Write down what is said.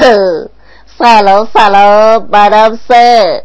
Follow, follow, Madame said.